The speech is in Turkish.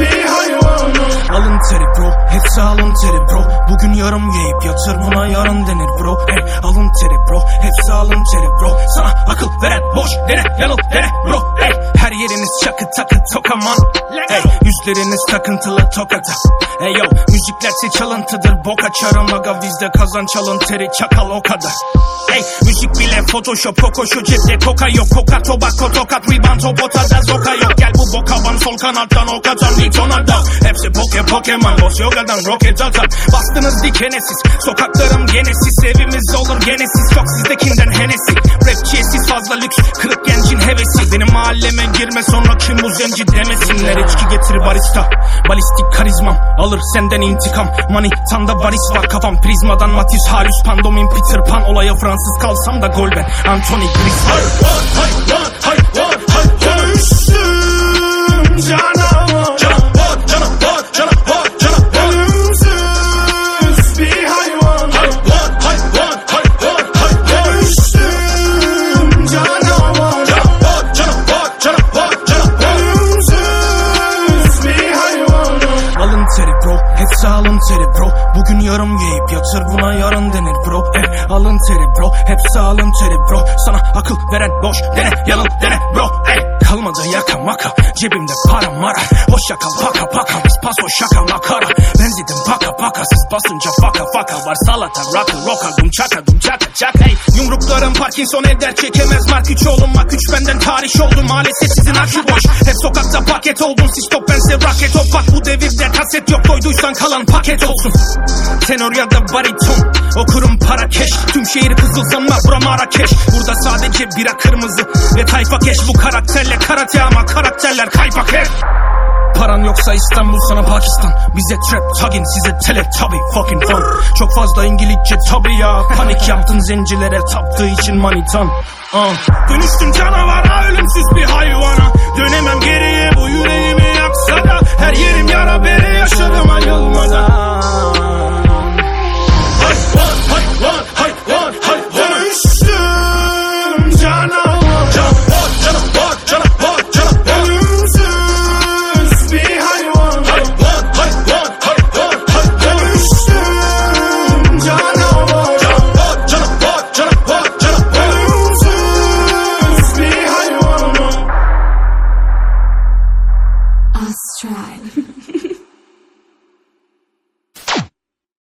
Bir hayvan. Alın teri yarım yiyip yatır buna yarın denir bro. Hey alın teri bro Hepsi alın teri bro. Sana akıl veren boş dene yanıl dene bro. Hey her yeriniz çakı takı tokaman. Hey yüzleriniz takıntılı tokata. Hey yo müziklerse çalıntıdır Bok açarım aga bizde kazan çalın teri çakal o kadar. Hey müzik bile photoshop koko şu cepte koka yok Koka tobacco tokat rebound top otada zoka yok. Gel bu boka ban sol kanattan ok atan bir tonada Hepsi poke pokemon boss yogadan roket atar. Bastınız dikene siz sokaklarım gene siz Evimiz olur gene siz. Çok sizdekinden henesi Rapçiye siz fazla lüks kırık hevesi Benim mahalleme girme sonra kim bu zenci demesinler. İçki getir barista. Balistik karizmam Alır senden intikam. Manitanda varis var kafam prizmadan Matiz. Halüs pandomim Peter Pan Olaya Fransız kalsam da gol ben Anthony Griezmann. hayvan, hayvan, Yarım yiyip yatır buna yarın denir bro. Eh alın teri bro. Hepsi alın teri bro. Sana akıl veren boş dene yanıl dene bro. Eh kalmadı yaka maka Cebimde para mara. Hoş yakal paka paka Biz paso şaka makara. Benzedim paka paka Siz basınca faka faka. Var salata rock roka Dum çaka dum çaka çaka. Hey yumruklarım Parkinson eder çekemez. Mark 3 oğlum Mak 3 benden tarih oldu. Maalesef sizin akü boş. Hep sokakta paket oldun Siz top bense raket ol. Bak bu devirde kaset yok Doyduysan kalan paket olsun. Tenor ya da bariton. Okurum para keş Tüm şehir kızılsama bura Marrakeş. Burada sadece bira kırmızı Ve tayfa keş. Bu karakterle karate ama karakterler kaypak hep Paran yoksa İstanbul sana Pakistan. Bize trap tagin size tele tabi fucking fun. Çok fazla İngilizce tabi ya. Panik yaptın zencilere taptığı için manitan. Uh. Dönüştüm canavara ölümsüz bir hayvana bir hayvan. Australian.